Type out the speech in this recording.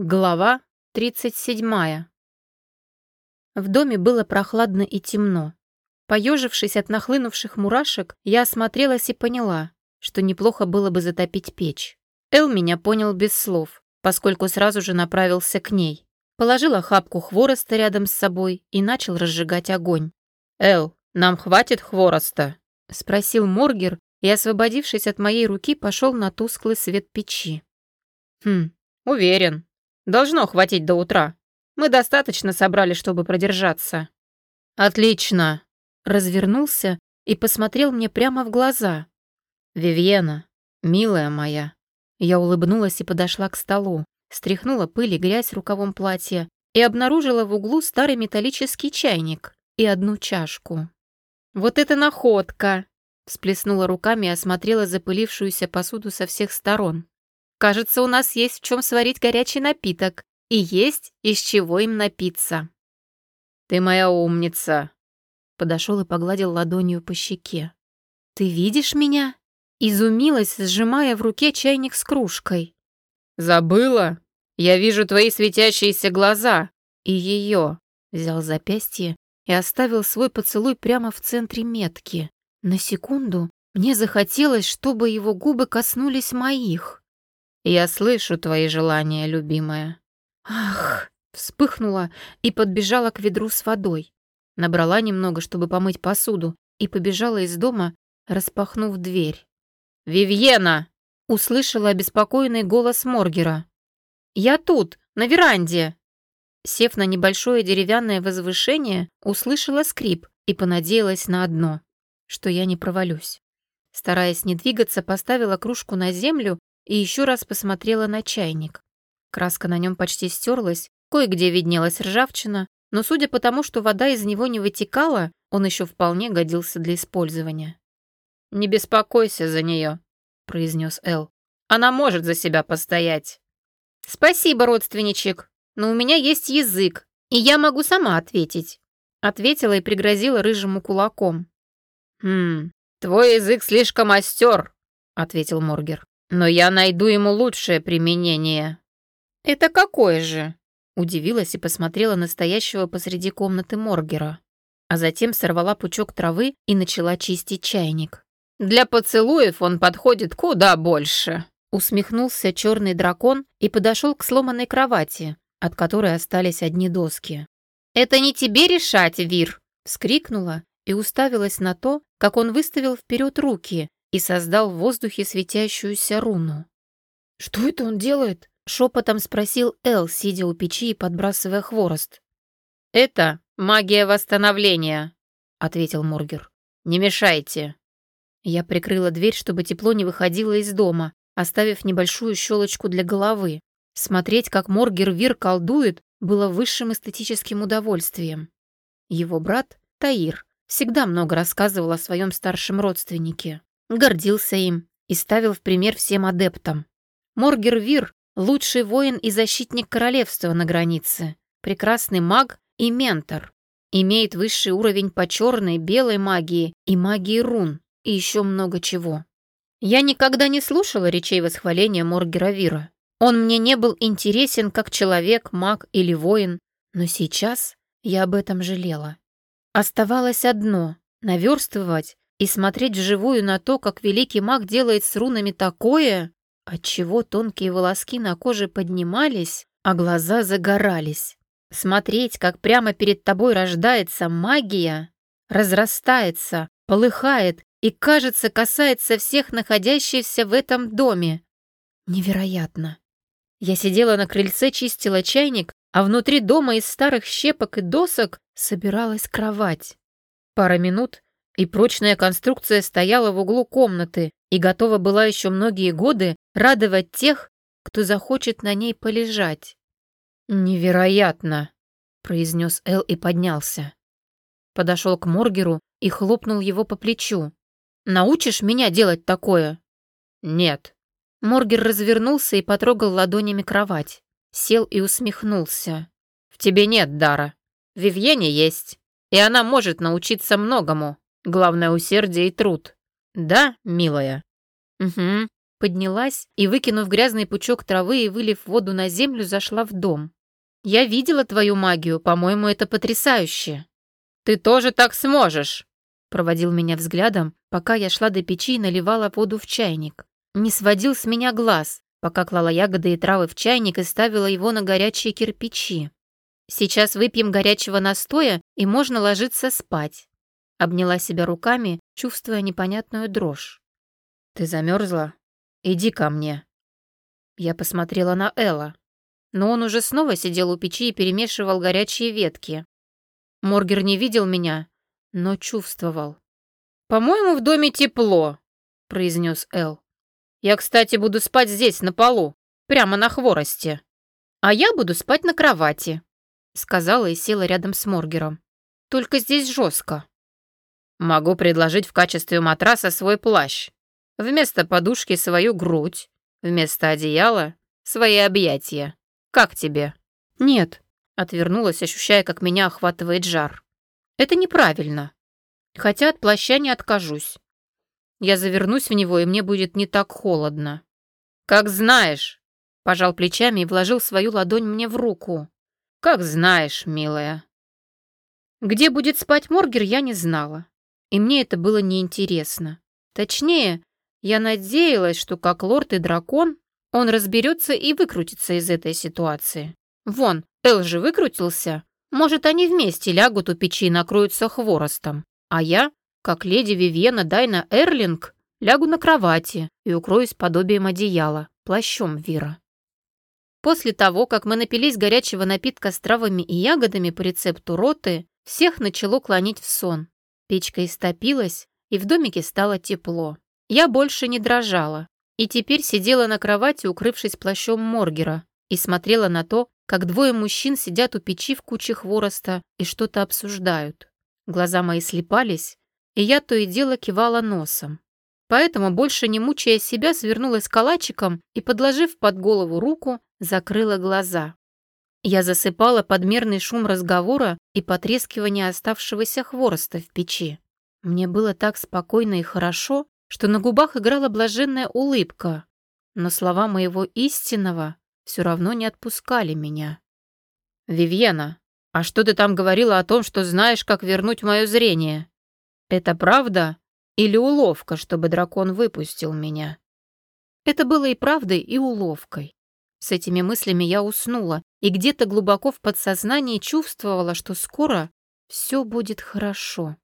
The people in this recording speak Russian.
Глава 37. В доме было прохладно и темно. Поежившись от нахлынувших мурашек, я осмотрелась и поняла, что неплохо было бы затопить печь. Эл меня понял без слов, поскольку сразу же направился к ней. Положил охапку хвороста рядом с собой и начал разжигать огонь. «Эл, нам хватит хвороста?» — спросил Моргер и, освободившись от моей руки, пошел на тусклый свет печи. «Хм, уверен», Должно хватить до утра. Мы достаточно собрали, чтобы продержаться». «Отлично!» Развернулся и посмотрел мне прямо в глаза. «Вивьена, милая моя». Я улыбнулась и подошла к столу, стряхнула пыль и грязь рукавом платья и обнаружила в углу старый металлический чайник и одну чашку. «Вот это находка!» Всплеснула руками и осмотрела запылившуюся посуду со всех сторон. Кажется, у нас есть в чем сварить горячий напиток, и есть из чего им напиться. Ты моя умница. Подошел и погладил ладонью по щеке. Ты видишь меня? Изумилась, сжимая в руке чайник с кружкой. Забыла? Я вижу твои светящиеся глаза. И ее. Взял запястье и оставил свой поцелуй прямо в центре метки. На секунду мне захотелось, чтобы его губы коснулись моих. Я слышу твои желания, любимая. Ах, вспыхнула и подбежала к ведру с водой. Набрала немного, чтобы помыть посуду, и побежала из дома, распахнув дверь. «Вивьена!» — услышала обеспокоенный голос Моргера. «Я тут, на веранде!» Сев на небольшое деревянное возвышение, услышала скрип и понадеялась на одно, что я не провалюсь. Стараясь не двигаться, поставила кружку на землю и еще раз посмотрела на чайник. Краска на нем почти стерлась, кое-где виднелась ржавчина, но судя по тому, что вода из него не вытекала, он еще вполне годился для использования. «Не беспокойся за нее», — произнес Эл. «Она может за себя постоять». «Спасибо, родственничек, но у меня есть язык, и я могу сама ответить», — ответила и пригрозила рыжему кулаком. «Хм, твой язык слишком остер», — ответил Моргер. Но я найду ему лучшее применение». «Это какое же?» Удивилась и посмотрела на стоящего посреди комнаты Моргера. А затем сорвала пучок травы и начала чистить чайник. «Для поцелуев он подходит куда больше», усмехнулся черный дракон и подошел к сломанной кровати, от которой остались одни доски. «Это не тебе решать, Вир!» вскрикнула и уставилась на то, как он выставил вперед руки, и создал в воздухе светящуюся руну. «Что это он делает?» — шепотом спросил Эл, сидя у печи и подбрасывая хворост. «Это магия восстановления», — ответил Моргер. «Не мешайте». Я прикрыла дверь, чтобы тепло не выходило из дома, оставив небольшую щелочку для головы. Смотреть, как Моргер Вир колдует, было высшим эстетическим удовольствием. Его брат, Таир, всегда много рассказывал о своем старшем родственнике гордился им и ставил в пример всем адептам. Моргер Вир — лучший воин и защитник королевства на границе, прекрасный маг и ментор. Имеет высший уровень по черной, белой магии и магии рун, и еще много чего. Я никогда не слушала речей восхваления Моргера Вира. Он мне не был интересен как человек, маг или воин, но сейчас я об этом жалела. Оставалось одно — наверстывать и смотреть вживую на то, как великий маг делает с рунами такое, отчего тонкие волоски на коже поднимались, а глаза загорались. Смотреть, как прямо перед тобой рождается магия, разрастается, полыхает и, кажется, касается всех находящихся в этом доме. Невероятно. Я сидела на крыльце, чистила чайник, а внутри дома из старых щепок и досок собиралась кровать. Пара минут, и прочная конструкция стояла в углу комнаты и готова была еще многие годы радовать тех, кто захочет на ней полежать. «Невероятно!» — произнес Эл и поднялся. Подошел к Моргеру и хлопнул его по плечу. «Научишь меня делать такое?» «Нет». Моргер развернулся и потрогал ладонями кровать. Сел и усмехнулся. «В тебе нет дара. Вивьене есть, и она может научиться многому. Главное усердие и труд. Да, милая? Угу. поднялась и, выкинув грязный пучок травы и вылив воду на землю, зашла в дом. «Я видела твою магию, по-моему, это потрясающе». «Ты тоже так сможешь», — проводил меня взглядом, пока я шла до печи и наливала воду в чайник. Не сводил с меня глаз, пока клала ягоды и травы в чайник и ставила его на горячие кирпичи. «Сейчас выпьем горячего настоя, и можно ложиться спать». Обняла себя руками, чувствуя непонятную дрожь. «Ты замерзла? Иди ко мне». Я посмотрела на Элла, но он уже снова сидел у печи и перемешивал горячие ветки. Моргер не видел меня, но чувствовал. «По-моему, в доме тепло», — произнес Эл. «Я, кстати, буду спать здесь, на полу, прямо на хворосте. А я буду спать на кровати», — сказала и села рядом с Моргером. «Только здесь жестко». «Могу предложить в качестве матраса свой плащ. Вместо подушки свою грудь, вместо одеяла свои объятия. Как тебе?» «Нет», — отвернулась, ощущая, как меня охватывает жар. «Это неправильно. Хотя от плаща не откажусь. Я завернусь в него, и мне будет не так холодно». «Как знаешь», — пожал плечами и вложил свою ладонь мне в руку. «Как знаешь, милая». Где будет спать Моргер, я не знала. И мне это было неинтересно. Точнее, я надеялась, что как лорд и дракон он разберется и выкрутится из этой ситуации. Вон, Эл же выкрутился. Может, они вместе лягут у печи и накроются хворостом. А я, как леди Вивьена Дайна Эрлинг, лягу на кровати и укроюсь подобием одеяла, плащом Вира. После того, как мы напились горячего напитка с травами и ягодами по рецепту роты, всех начало клонить в сон. Печка истопилась, и в домике стало тепло. Я больше не дрожала, и теперь сидела на кровати, укрывшись плащом Моргера, и смотрела на то, как двое мужчин сидят у печи в куче хвороста и что-то обсуждают. Глаза мои слепались, и я то и дело кивала носом. Поэтому, больше не мучая себя, свернулась калачиком и, подложив под голову руку, закрыла глаза. Я засыпала подмерный шум разговора и потрескивание оставшегося хвороста в печи. Мне было так спокойно и хорошо, что на губах играла блаженная улыбка, но слова моего истинного все равно не отпускали меня. «Вивьена, а что ты там говорила о том, что знаешь, как вернуть мое зрение? Это правда или уловка, чтобы дракон выпустил меня?» Это было и правдой, и уловкой. С этими мыслями я уснула и где-то глубоко в подсознании чувствовала, что скоро все будет хорошо.